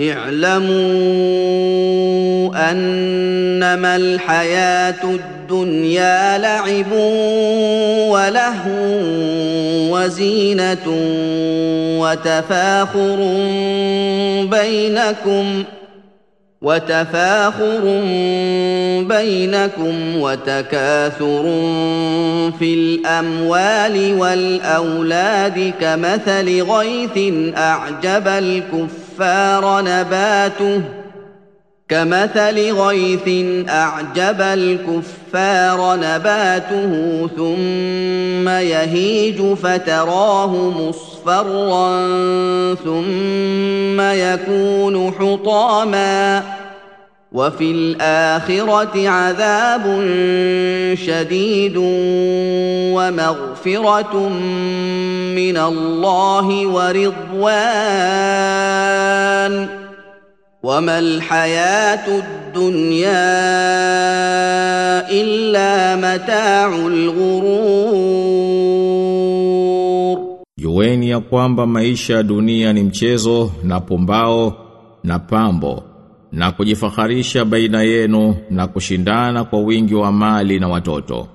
اعلموا أنما الحياة الدنيا لعب ولهو وزينة وتفاخر بينكم وتفاخر بينكم وتكاثر في الأموال والأولاد كمثل غيث أعجب الكفار نباته كمثل غيث أعجب الكفار نباته ثم يهيج فتراه مصفرا ثم يكون حطاما وفي الاخره عذاب شديد ومغفره من الله ورضوان وما الحياه الدنيا الا متاع الغرور Jueni ya kwamba maisha ya dunia ni mchezo na pumbao na pambo na kujifaharisha baina yenu na kushindana kwa wingi wa mali na watoto.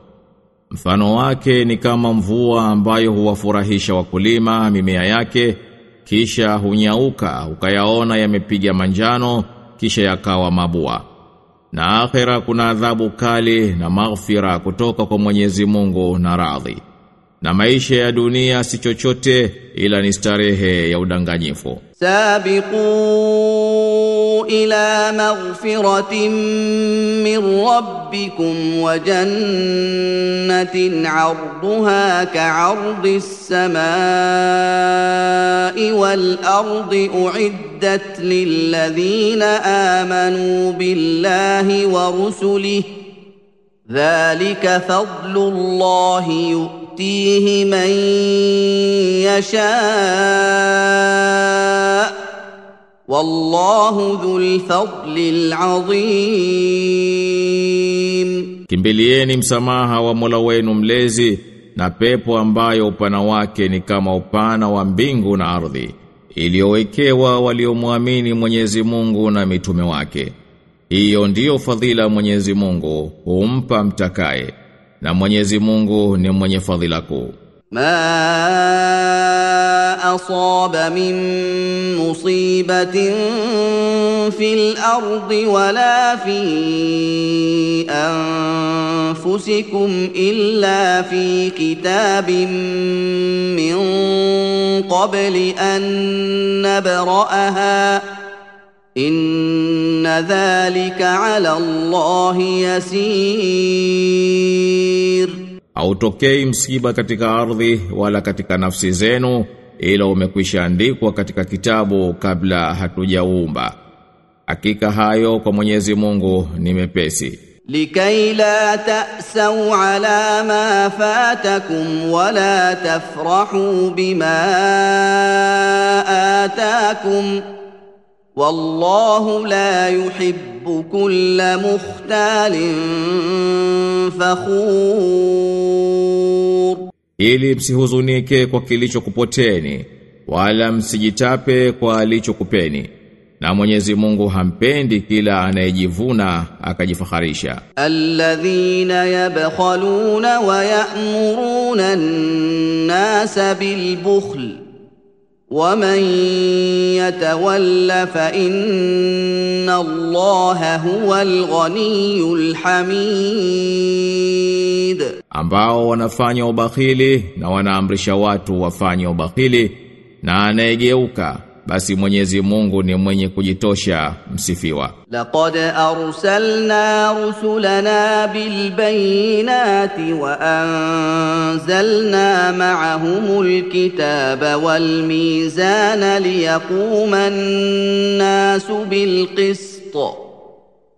Mfano wake ni kama mvua ambayo huwafurahisha wakulima mimea yake kisha hunyauka ukayaona yamepiga manjano kisha yakawa mabua. Na akhira kuna adhabu kali na maghfira kutoka kwa Mwenyezi Mungu na radhi. Na maisha ya dunia si chochote ila ni starehe ya udanganyifu. Sabiqun إلى مغفرة من ربكم وجنة عرضها كعرض السماء والأرض أعدت للذين آمنوا بالله ورسله ذلك فضل الله يؤتيه من يشاء Wallahu dhul. Kimbilieni msamaha wa Mola wenu mlezi na pepo ambayo upana wake ni kama upana wa mbingu na ardhi iliyowekewa waliomwamini Mwenyezi Mungu na mitume wake. Hiyo ndiyo fadhila Mwenyezi Mungu humpa mtakaye na Mwenyezi Mungu ni mwenye fadhila kuu. ما اصاب من مصيبه في الأرض ولا في انفسكم الا في كتاب من قبل ان نبراها ان ذلك على الله يسير Hautokei msiba katika ardhi wala katika nafsi zenu ila umekwisha andikwa katika kitabu kabla hatujaumba. Hakika hayo kwa Mwenyezi Mungu ni mepesi. Likai la ta'sau ala ma fatakum wa la tafrahu bima atakum wallahu la yuhibbu يحب كل مختال فخور Ili msihuzunike kwa kilichokupoteni wala msijitape kwa alichokupeni. Na Mwenyezi Mungu hampendi kila anayejivuna akajifaharisha. الذين يبخلون ويأمرون الناس بالبخل ومن يتول فإن الله هو الغني الحميد ambao wanafanya ubakhili na wanaamrisha watu wafanye ubakhili na anayegeuka basi Mwenyezi Mungu ni mwenye kujitosha msifiwa. Laqad arsalna rusulana bil bayinati wa anzalna ma'ahumul kitaba wal mizana liyaquma an-nasu bil qist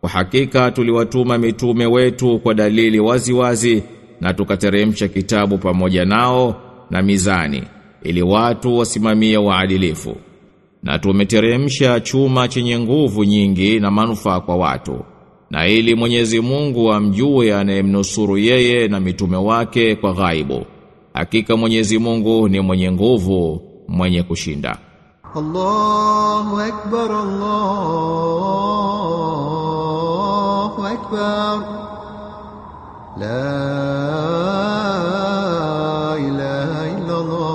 Kwa hakika tuliwatuma mitume wetu kwa dalili waziwazi wazi, na tukateremsha kitabu pamoja nao na mizani ili watu wasimamie waadilifu. Na tumeteremsha chuma chenye nguvu nyingi na manufaa kwa watu. Na ili Mwenyezi Mungu amjue anayemnusuru yeye na mitume wake kwa ghaibu. Hakika Mwenyezi Mungu ni mwenye nguvu, mwenye kushinda. Allahu akbar Allah أكبر لا إله إلا الله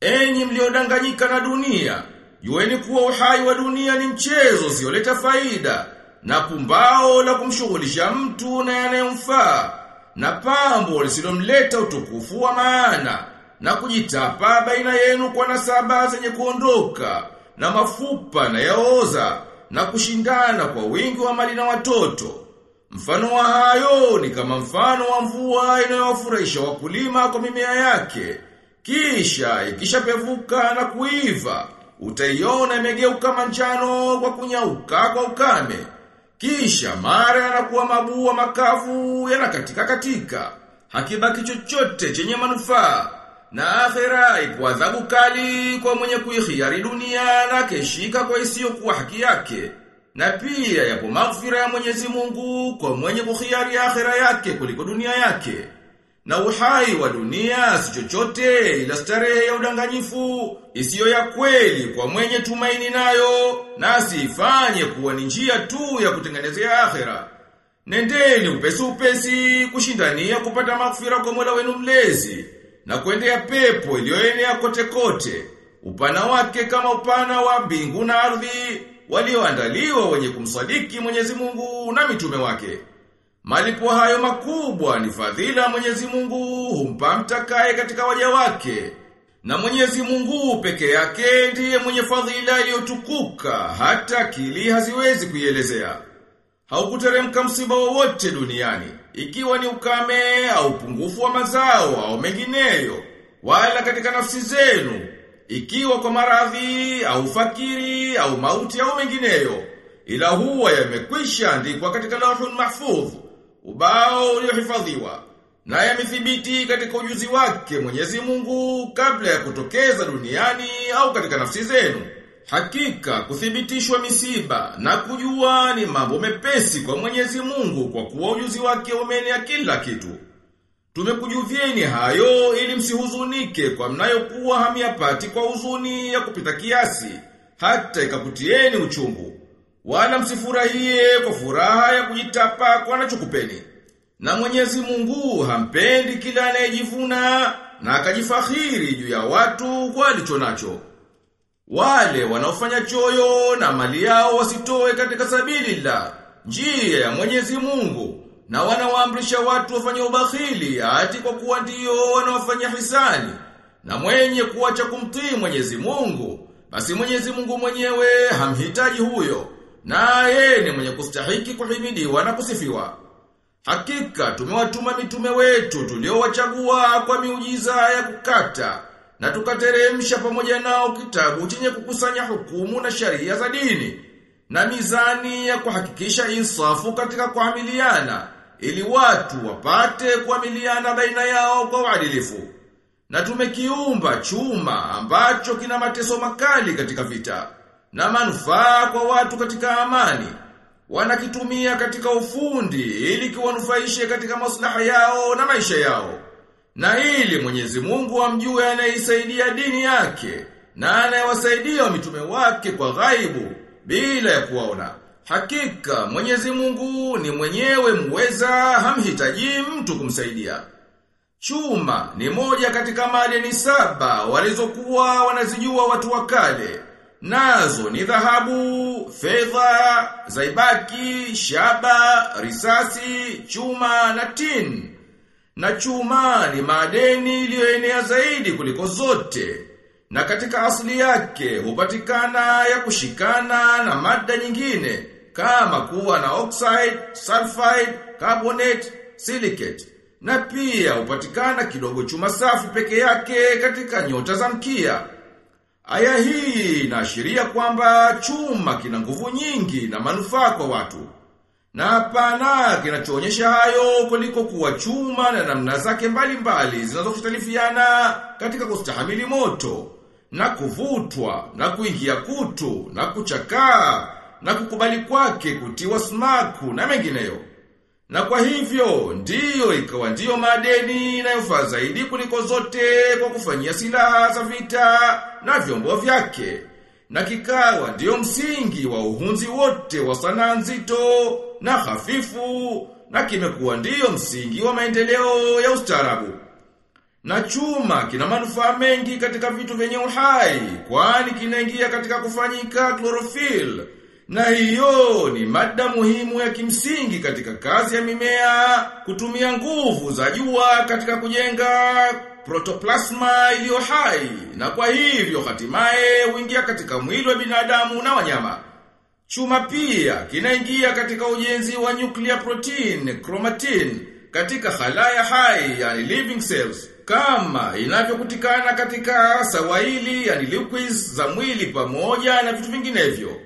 Enyi mliodanganyika na dunia, jueni kuwa uhai wa dunia ni mchezo usioleta faida, na pumbao la kumshughulisha mtu na yanayomfaa, na pambo lisilomleta utukufu wa maana, na kujitapa baina yenu kwa nasaba zenye kuondoka, na mafupa na yaoza, na kushindana kwa wingi wa mali na watoto. Mfano wa hayo ni kama mfano wa mvua inayowafurahisha wakulima kwa mimea yake. Kisha ikishapevuka na kuiva, utaiona imegeuka manjano kwa kunyauka kwa ukame. Kisha mara yanakuwa mabua makavu yanakatika katika. Hakibaki chochote chenye manufaa. Na akhera ipo adhabu kali kwa mwenye kuihiari dunia na keshika kwa isiyokuwa haki yake. Na pia yapo maghfira ya Mwenyezi Mungu kwa mwenye kuhiari akhera yake kuliko dunia yake. Na uhai wa dunia si chochote ila starehe ya udanganyifu isiyo ya kweli kwa mwenye tumaini nayo na asifanye kuwa ni njia tu ya kutengenezea akhera. Nendeni upesi upesi kushindania kupata maghfira kwa Mola wenu mlezi na kuendea pepo iliyoenea kote kote. Upana wake kama upana wa mbingu na ardhi walioandaliwa wenye kumsadiki Mwenyezi Mungu na mitume wake. Malipo hayo makubwa ni fadhila Mwenyezi Mungu humpa mtakaye katika waja wake. Na Mwenyezi Mungu peke yake ndiye mwenye fadhila iliyotukuka hata akili haziwezi kuielezea. Haukuteremka msiba wowote duniani, ikiwa ni ukame au upungufu wa mazao au mengineyo, wala katika nafsi zenu, ikiwa kwa maradhi au fakiri au mauti au mengineyo, ila huwa yamekwisha andikwa katika lauhul mahfudh, ubao uliohifadhiwa na yamethibiti katika ujuzi wake Mwenyezi Mungu kabla ya kutokeza duniani au katika nafsi zenu. Hakika kuthibitishwa misiba na kujua ni mambo mepesi kwa Mwenyezi Mungu kwa kuwa ujuzi wake umenea kila kitu. Tumekujuvieni hayo ili msihuzunike kwa mnayokuwa hamyapati kwa huzuni ya kupita kiasi, hata ikakutieni uchungu. Wala msifurahie kwa furaha ya kujitapa kwa anachokupeni. Na Mwenyezi Mungu hampendi kila anayejivuna na akajifakhiri juu ya watu kwa alicho nacho. Wale wanaofanya choyo na mali yao wasitoe katika sabili la njia ya Mwenyezi Mungu. Na wanawaamrisha watu wafanye ubakhili ati kwa kuwa ndio wanaofanya hisani. Na mwenye kuacha kumtii Mwenyezi Mungu basi Mwenyezi Mungu mwenyewe hamhitaji huyo. Na ni mwenye kustahiki kuhimidiwa na kusifiwa. Hakika tumewatuma mitume wetu tuliowachagua kwa miujiza ya kukata na tukateremsha pamoja nao kitabu chenye kukusanya hukumu na sharia za dini na mizani ya kuhakikisha insafu katika kuamiliana ili watu wapate kuamiliana baina yao kwa uadilifu. Na tumekiumba chuma ambacho kina mateso makali katika vita na manufaa kwa watu katika amani. Wanakitumia katika ufundi ili kiwanufaishe katika maslaha yao na maisha yao. Na ili Mwenyezi Mungu amjue anayeisaidia dini yake na anayewasaidia mitume wake kwa ghaibu bila ya kuwaona. Hakika Mwenyezi Mungu ni mwenyewe mweza hamhitaji mtu kumsaidia. Chuma ni moja katika madeni saba walizokuwa wanazijua watu wa kale. Nazo ni dhahabu, fedha, zaibaki, shaba, risasi, chuma na tin. Na chuma ni madeni iliyoenea zaidi kuliko zote. Na katika asili yake hupatikana ya kushikana na mada nyingine kama kuwa na oxide, sulfide, carbonate, silicate. Na pia hupatikana kidogo chuma safi peke yake katika nyota za mkia. Aya hii inaashiria kwamba chuma kina nguvu nyingi na manufaa kwa watu. Na hapana kinachoonyesha hayo kuliko kuwa chuma na namna zake mbalimbali zinazokutalifiana katika kustahamili moto na kuvutwa na kuingia kutu na kuchakaa na kukubali kwake kutiwa smaku na mengineyo. Na kwa hivyo ndiyo ikawa ndiyo madeni inayofaa zaidi kuliko zote kwa kufanyia silaha za vita na vyombo vyake. Na kikawa ndiyo msingi wa uhunzi wote wa sanaa nzito na hafifu na kimekuwa ndiyo msingi wa maendeleo ya ustaarabu. Na chuma kina manufaa mengi katika vitu vyenye uhai, kwani kinaingia katika kufanyika chlorophyll. Na hiyo ni mada muhimu ya kimsingi katika kazi ya mimea kutumia nguvu za jua katika kujenga protoplasma iliyo hai na kwa hivyo hatimaye huingia katika mwili wa binadamu na wanyama. Chuma pia kinaingia katika ujenzi wa nuclear protein, chromatin, katika halaya hai, yani living cells, kama inavyokutikana katika sawaili, yani liquids za mwili pamoja na vitu vinginevyo.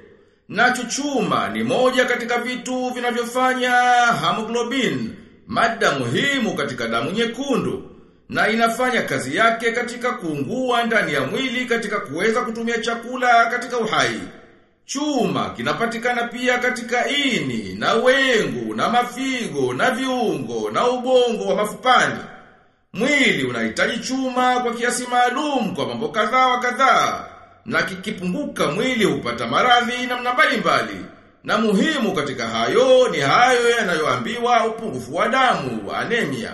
Nacho chuma ni moja katika vitu vinavyofanya hemoglobin, mada muhimu katika damu nyekundu, na inafanya kazi yake katika kuungua ndani ya mwili katika kuweza kutumia chakula katika uhai. Chuma kinapatikana pia katika ini, na wengu, na mafigo, na viungo, na ubongo wa mafupani. Mwili unahitaji chuma kwa kiasi maalum kwa mambo kadhaa wa kadhaa, na kikipunguka mwili hupata maradhi namna mbalimbali. Na muhimu katika hayo ni hayo yanayoambiwa upungufu wa damu, anemia.